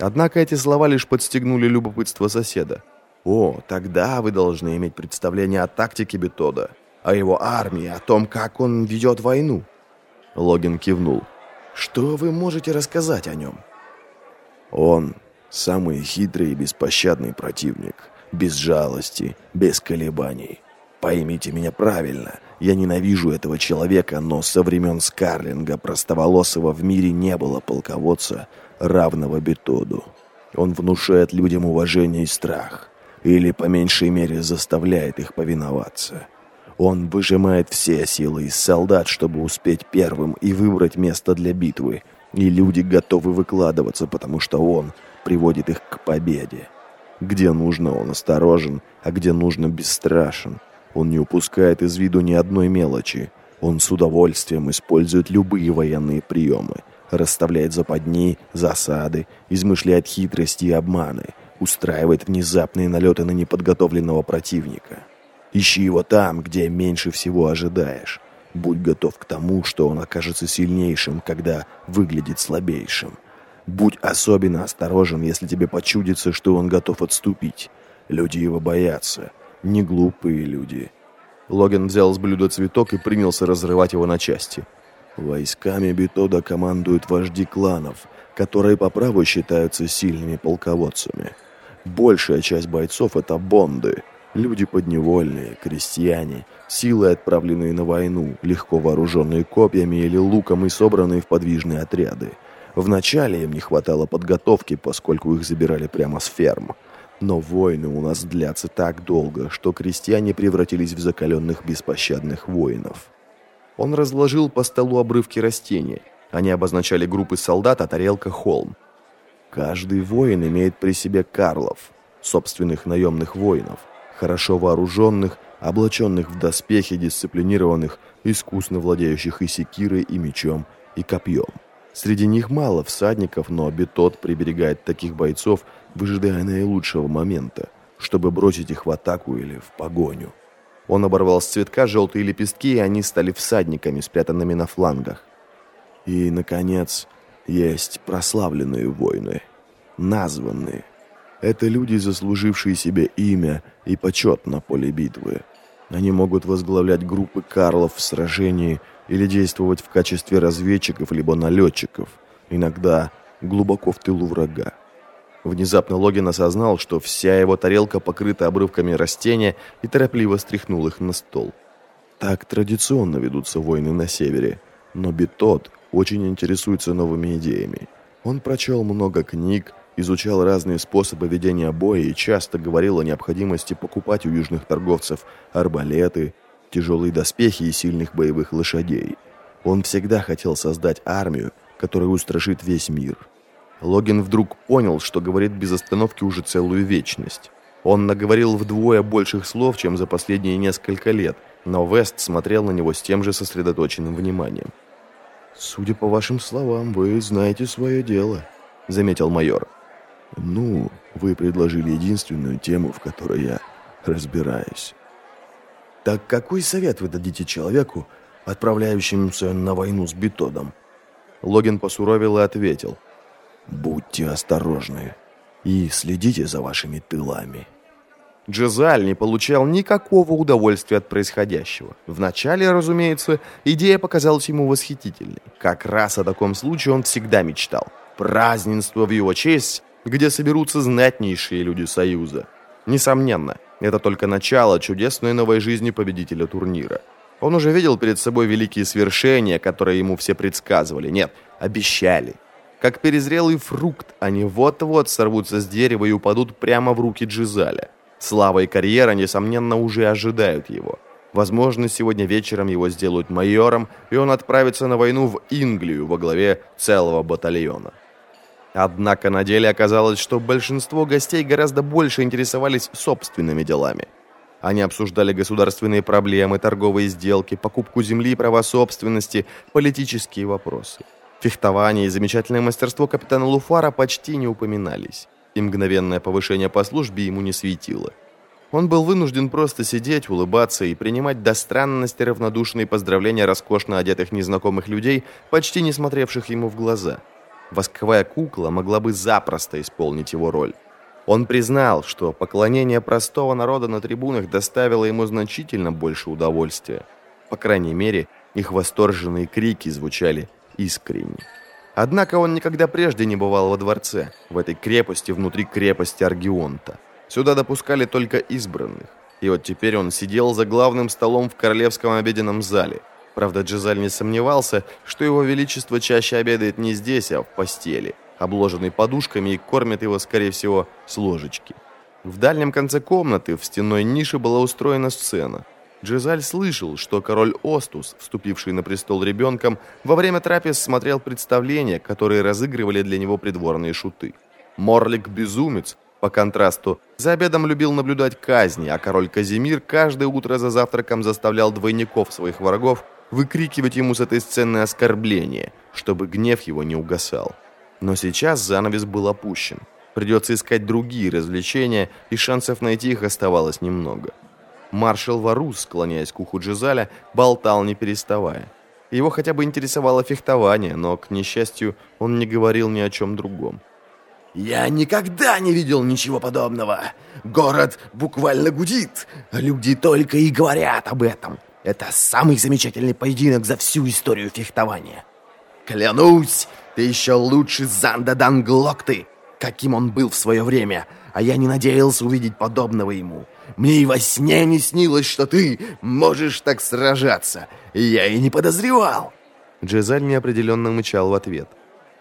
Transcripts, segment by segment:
Однако эти слова лишь подстегнули любопытство соседа. «О, тогда вы должны иметь представление о тактике Бетода, о его армии, о том, как он ведет войну». Логин кивнул. «Что вы можете рассказать о нем?» «Он самый хитрый и беспощадный противник, без жалости, без колебаний. Поймите меня правильно, я ненавижу этого человека, но со времен Скарлинга простоволосого в мире не было полководца, равного Бетоду. Он внушает людям уважение и страх, или по меньшей мере заставляет их повиноваться. Он выжимает все силы из солдат, чтобы успеть первым и выбрать место для битвы, и люди готовы выкладываться, потому что он приводит их к победе. Где нужно, он осторожен, а где нужно, бесстрашен – он не упускает из виду ни одной мелочи. Он с удовольствием использует любые военные приемы. Расставляет западни, засады, измышляет хитрости и обманы, устраивает внезапные налеты на неподготовленного противника. Ищи его там, где меньше всего ожидаешь. Будь готов к тому, что он окажется сильнейшим, когда выглядит слабейшим. Будь особенно осторожен, если тебе почудится, что он готов отступить. Люди его боятся не глупые люди. Логин взял с блюда цветок и принялся разрывать его на части. Войсками Бетода командуют вожди кланов, которые по праву считаются сильными полководцами. Большая часть бойцов — это бонды, люди подневольные, крестьяне, силы, отправленные на войну, легко вооруженные копьями или луком и собранные в подвижные отряды. Вначале им не хватало подготовки, поскольку их забирали прямо с ферм — но войны у нас длятся так долго, что крестьяне превратились в закаленных беспощадных воинов. Он разложил по столу обрывки растений. Они обозначали группы солдат, а тарелка — холм. Каждый воин имеет при себе карлов, собственных наемных воинов, хорошо вооруженных, облаченных в доспехи, дисциплинированных, искусно владеющих и секирой, и мечом, и копьем. Среди них мало всадников, но Бетот приберегает таких бойцов – выжидая наилучшего момента, чтобы бросить их в атаку или в погоню. Он оборвал с цветка желтые лепестки, и они стали всадниками, спрятанными на флангах. И, наконец, есть прославленные воины, названные. Это люди, заслужившие себе имя и почет на поле битвы. Они могут возглавлять группы карлов в сражении или действовать в качестве разведчиков либо налетчиков, иногда глубоко в тылу врага. Внезапно Логин осознал, что вся его тарелка покрыта обрывками растения и торопливо стряхнул их на стол. Так традиционно ведутся войны на севере, но Бетот очень интересуется новыми идеями. Он прочел много книг, изучал разные способы ведения боя и часто говорил о необходимости покупать у южных торговцев арбалеты, тяжелые доспехи и сильных боевых лошадей. Он всегда хотел создать армию, которая устрашит весь мир – Логин вдруг понял, что говорит без остановки уже целую вечность. Он наговорил вдвое больших слов, чем за последние несколько лет, но Вест смотрел на него с тем же сосредоточенным вниманием. «Судя по вашим словам, вы знаете свое дело», — заметил майор. «Ну, вы предложили единственную тему, в которой я разбираюсь». «Так какой совет вы дадите человеку, отправляющемуся на войну с Бетодом?» Логин посуровил и ответил — Будьте осторожны и следите за вашими тылами. Джезаль не получал никакого удовольствия от происходящего. Вначале, разумеется, идея показалась ему восхитительной. Как раз о таком случае он всегда мечтал. Празднество в его честь, где соберутся знатнейшие люди Союза. Несомненно, это только начало чудесной новой жизни победителя турнира. Он уже видел перед собой великие свершения, которые ему все предсказывали. Нет, обещали. Как перезрелый фрукт, они вот-вот сорвутся с дерева и упадут прямо в руки Джизаля. Слава и карьера, несомненно, уже ожидают его. Возможно, сегодня вечером его сделают майором, и он отправится на войну в Инглию во главе целого батальона. Однако на деле оказалось, что большинство гостей гораздо больше интересовались собственными делами. Они обсуждали государственные проблемы, торговые сделки, покупку земли, права собственности, политические вопросы. Фехтование и замечательное мастерство капитана Луфара почти не упоминались, и мгновенное повышение по службе ему не светило. Он был вынужден просто сидеть, улыбаться и принимать до странности равнодушные поздравления роскошно одетых незнакомых людей, почти не смотревших ему в глаза. Восковая кукла могла бы запросто исполнить его роль. Он признал, что поклонение простого народа на трибунах доставило ему значительно больше удовольствия. По крайней мере, их восторженные крики звучали искренне. Однако он никогда прежде не бывал во дворце, в этой крепости внутри крепости Аргионта. Сюда допускали только избранных. И вот теперь он сидел за главным столом в королевском обеденном зале. Правда, Джизаль не сомневался, что его величество чаще обедает не здесь, а в постели, обложенный подушками и кормит его, скорее всего, с ложечки. В дальнем конце комнаты в стенной нише была устроена сцена. Джизаль слышал, что король Остус, вступивший на престол ребенком, во время трапез смотрел представления, которые разыгрывали для него придворные шуты. Морлик-безумец, по контрасту, за обедом любил наблюдать казни, а король Казимир каждое утро за завтраком заставлял двойников своих врагов выкрикивать ему с этой сцены оскорбления, чтобы гнев его не угасал. Но сейчас занавес был опущен. Придется искать другие развлечения, и шансов найти их оставалось немного. Маршал Варус, склоняясь к уху Джизаля, болтал не переставая. Его хотя бы интересовало фехтование, но, к несчастью, он не говорил ни о чем другом. «Я никогда не видел ничего подобного. Город буквально гудит. Люди только и говорят об этом. Это самый замечательный поединок за всю историю фехтования. Клянусь, ты еще лучше Занда Данглокты, каким он был в свое время, а я не надеялся увидеть подобного ему. Мне и во сне не снилось, что ты можешь так сражаться. Я и не подозревал». Джезаль неопределенно мычал в ответ.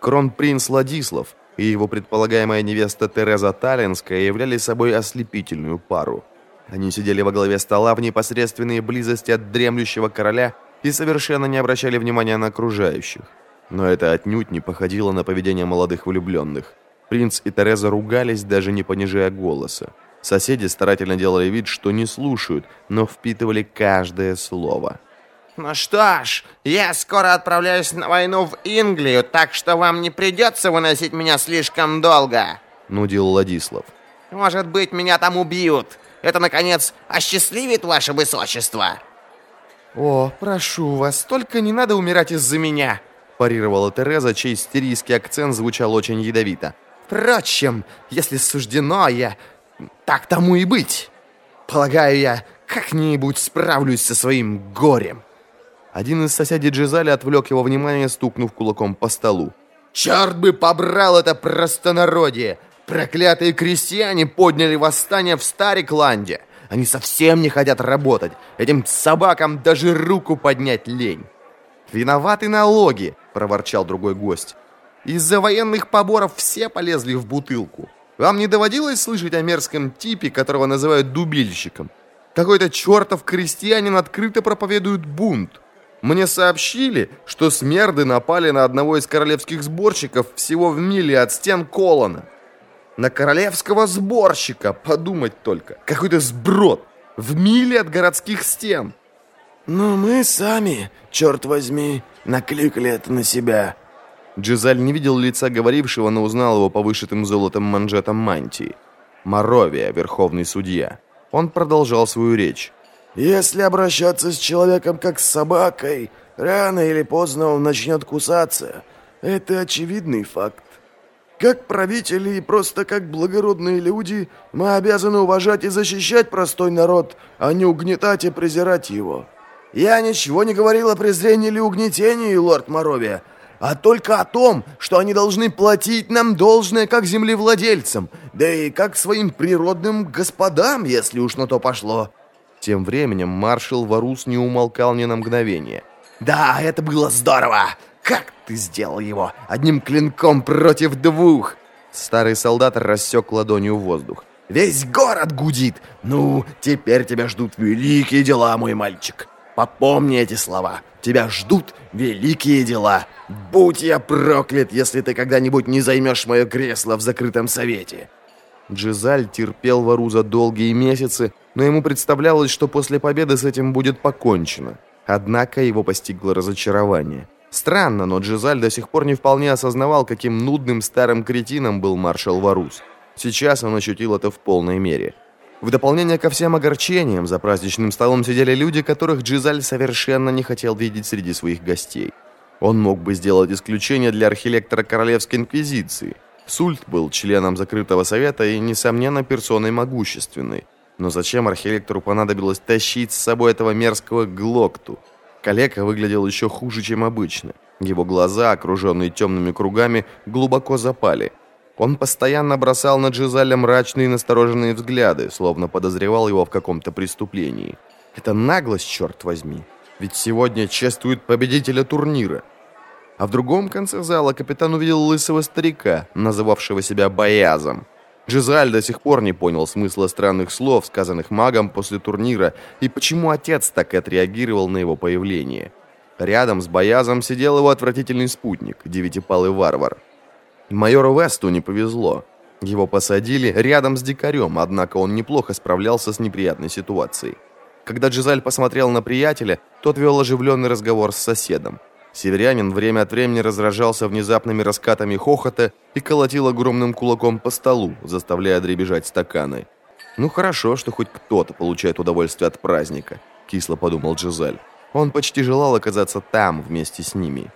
Кронпринц Ладислав и его предполагаемая невеста Тереза Таллинская являли собой ослепительную пару. Они сидели во главе стола в непосредственной близости от дремлющего короля и совершенно не обращали внимания на окружающих. Но это отнюдь не походило на поведение молодых влюбленных. Принц и Тереза ругались, даже не понижая голоса. Соседи старательно делали вид, что не слушают, но впитывали каждое слово. «Ну что ж, я скоро отправляюсь на войну в Инглию, так что вам не придется выносить меня слишком долго», — нудил Владислав. «Может быть, меня там убьют. Это, наконец, осчастливит ваше высочество». «О, прошу вас, только не надо умирать из-за меня», — парировала Тереза, чей стерийский акцент звучал очень ядовито. «Впрочем, если суждено, я так тому и быть. Полагаю, я как-нибудь справлюсь со своим горем. Один из соседей Джизали отвлек его внимание, стукнув кулаком по столу. «Черт бы побрал это простонародье! Проклятые крестьяне подняли восстание в Старикланде! Они совсем не хотят работать! Этим собакам даже руку поднять лень!» «Виноваты налоги!» – проворчал другой гость. «Из-за военных поборов все полезли в бутылку. Вам не доводилось слышать о мерзком типе, которого называют дубильщиком? Какой-то чертов крестьянин открыто проповедует бунт. Мне сообщили, что смерды напали на одного из королевских сборщиков всего в миле от стен Колона. На королевского сборщика, подумать только. Какой-то сброд. В миле от городских стен. Но мы сами, черт возьми, накликали это на себя. Джизаль не видел лица говорившего, но узнал его по вышитым золотом манжетам мантии. Моровия, верховный судья. Он продолжал свою речь. «Если обращаться с человеком как с собакой, рано или поздно он начнет кусаться. Это очевидный факт. Как правители и просто как благородные люди, мы обязаны уважать и защищать простой народ, а не угнетать и презирать его. Я ничего не говорил о презрении или угнетении, лорд Моровия, а только о том, что они должны платить нам должное как землевладельцам, да и как своим природным господам, если уж на то пошло». Тем временем маршал Варус не умолкал ни на мгновение. «Да, это было здорово! Как ты сделал его? Одним клинком против двух!» Старый солдат рассек ладонью воздух. «Весь город гудит! Ну, теперь тебя ждут великие дела, мой мальчик! Попомни эти слова! Тебя ждут великие дела! Будь я проклят, если ты когда-нибудь не займешь мое кресло в закрытом совете!» Джизаль терпел Варуза долгие месяцы, но ему представлялось, что после победы с этим будет покончено. Однако его постигло разочарование. Странно, но Джизаль до сих пор не вполне осознавал, каким нудным старым кретином был маршал Варуз. Сейчас он ощутил это в полной мере. В дополнение ко всем огорчениям, за праздничным столом сидели люди, которых Джизаль совершенно не хотел видеть среди своих гостей. Он мог бы сделать исключение для архилектора Королевской Инквизиции. Сульт был членом закрытого совета и, несомненно, персоной могущественной. Но зачем архилектору понадобилось тащить с собой этого мерзкого глокту? Калека выглядел еще хуже, чем обычно. Его глаза, окруженные темными кругами, глубоко запали. Он постоянно бросал на Джизаля мрачные и настороженные взгляды, словно подозревал его в каком-то преступлении. Это наглость, черт возьми. Ведь сегодня чествуют победителя турнира. А в другом конце зала капитан увидел лысого старика, называвшего себя Боязом. Джизаль до сих пор не понял смысла странных слов, сказанных магом после турнира, и почему отец так отреагировал на его появление. Рядом с Боязом сидел его отвратительный спутник, девятипалый варвар. Майору Весту не повезло. Его посадили рядом с дикарем, однако он неплохо справлялся с неприятной ситуацией. Когда Джизаль посмотрел на приятеля, тот вел оживленный разговор с соседом. Северянин время от времени разражался внезапными раскатами хохота и колотил огромным кулаком по столу, заставляя дребезжать стаканы. «Ну хорошо, что хоть кто-то получает удовольствие от праздника», — кисло подумал Джизаль. Он почти желал оказаться там вместе с ними.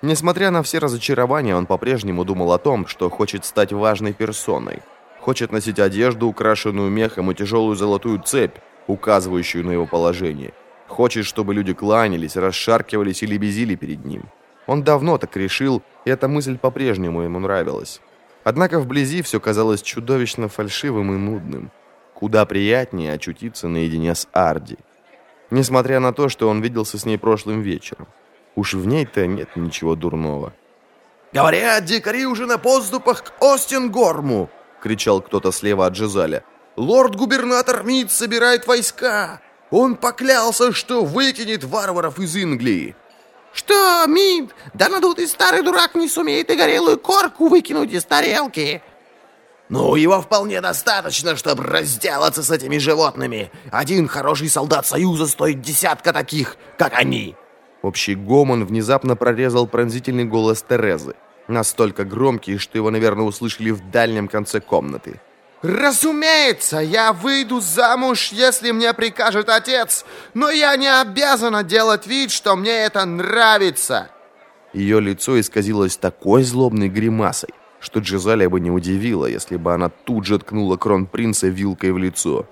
Несмотря на все разочарования, он по-прежнему думал о том, что хочет стать важной персоной. Хочет носить одежду, украшенную мехом и тяжелую золотую цепь, указывающую на его положение. Хочет, чтобы люди кланялись, расшаркивались или безили перед ним. Он давно так решил, и эта мысль по-прежнему ему нравилась. Однако вблизи все казалось чудовищно фальшивым и нудным. Куда приятнее очутиться наедине с Арди. Несмотря на то, что он виделся с ней прошлым вечером. Уж в ней-то нет ничего дурного. «Говорят, дикари уже на подступах к Остингорму!» — кричал кто-то слева от Жизаля. «Лорд-губернатор Мид собирает войска! Он поклялся, что выкинет варваров из Инглии!» «Что, Мид? Да надутый старый дурак не сумеет и горелую корку выкинуть из тарелки!» «Ну, его вполне достаточно, чтобы разделаться с этими животными. Один хороший солдат Союза стоит десятка таких, как они!» Общий гомон внезапно прорезал пронзительный голос Терезы. Настолько громкий, что его, наверное, услышали в дальнем конце комнаты. «Разумеется, я выйду замуж, если мне прикажет отец, но я не обязана делать вид, что мне это нравится!» Ее лицо исказилось такой злобной гримасой, что Джизаля бы не удивила, если бы она тут же ткнула кронпринца вилкой в лицо.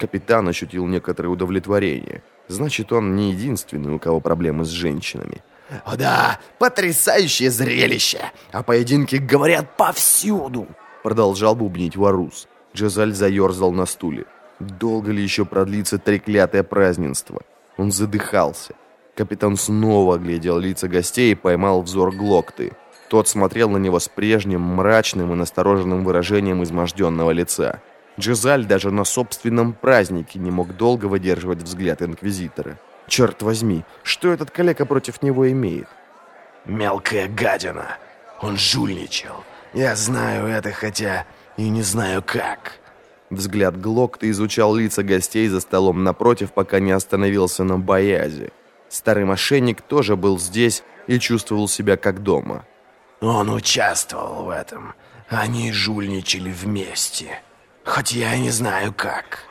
Капитан ощутил некоторое удовлетворение – Значит, он не единственный, у кого проблемы с женщинами. «О да, потрясающее зрелище! А поединки говорят повсюду!» Продолжал бубнить Варус. Джезаль заерзал на стуле. Долго ли еще продлится треклятое празднество? Он задыхался. Капитан снова глядел лица гостей и поймал взор Глокты. Тот смотрел на него с прежним мрачным и настороженным выражением изможденного лица. Джизаль даже на собственном празднике не мог долго выдерживать взгляд инквизитора. Черт возьми, что этот калека против него имеет? Мелкая гадина. Он жульничал. Я знаю это, хотя и не знаю как. Взгляд Глокта изучал лица гостей за столом напротив, пока не остановился на боязи. Старый мошенник тоже был здесь и чувствовал себя как дома. Он участвовал в этом. Они жульничали вместе хоть я и не знаю как».